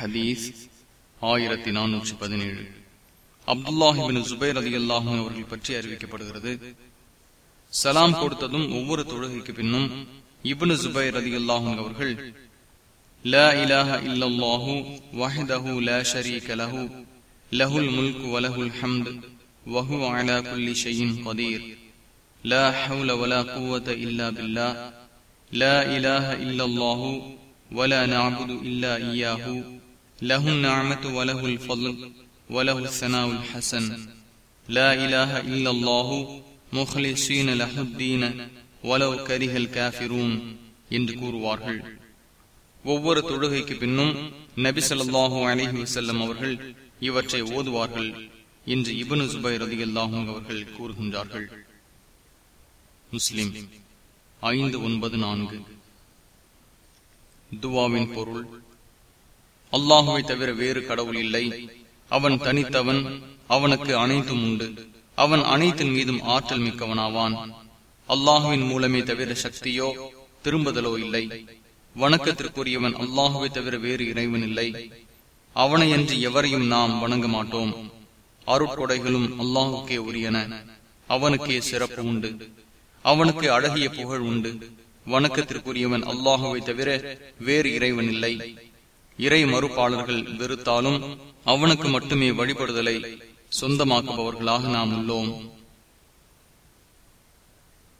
ஹதீஸ் ஆயிரத்தி நானூற்றி பதினேழு அப்துல்லாஹிபின் ஜுபைர் அலி அல்லாஹும் அவர்கள் பற்றி அறிவிக்கப்படுகிறது. சலாம் கொடுத்ததும் ஒவ்வொரு தொழுகைக்கு பின்னும் இபுனு ஜுபைர் அலி அல்லாஹும் அவர்கள் لا إله إلا الله وحده لا شريك له له الملك وله الحمد وهو على كل شيء قدير لا حول ولا قوة إلا بالله لا إله إلا الله ولا نعبد إلا إياه له النعمة وله الفضل وله الثناء الحسن لا إله إلا الله مخلصين له الدين ولو كره الكافرون என்று கூறுவார்கள் ஒவ்வொரு தொழுகைக்கு பின்னும் நபி சொல்லாஹு அலிஹி வசல்லம் அவர்கள் இவற்றை ஓதுவார்கள் என்று இபனு சுபை ரதி அல்லாஹும் அவர்கள் கூறுகின்றார்கள் முஸ்லிம் ஐந்து ஒன்பது நான்கு துவாவின் பொருள் அல்லாஹுவை தவிர வேறு கடவுள் இல்லை. அவன் தனித்தவன் அவனுக்கு அனைத்தும் உண்டு. அவன் அனைத்தின் மீதும் ஆற்றல் மிக்கவனாவான். அல்லாஹுவின் மூலமே தவிர சக்தியோ திரும்புதலோ இல்லை. வணக்கத்திற்குரியவன் அல்லாஹுவை தவிர வேறு இறைவன் இல்லை. அவனையன்றி எவரையும் நாம் வணங்க மாட்டோம். அருட்கொடைகளும் அல்லாஹுக்கே உரியன. அவனுக்கே சிறப்பு உண்டு. அவனுக்கு அழகிய புகழ் உண்டு. வணக்கத்திற்குரியவன் அல்லாஹுவை தவிர வேறு இறைவன் இல்லை. இறை மறுப்பாளர்கள் வெறுத்தாலும் அவனுக்கு மட்டுமே வழிபடுதலை சொந்தமாக்குபவர்களாக நாம் உள்ளோம்.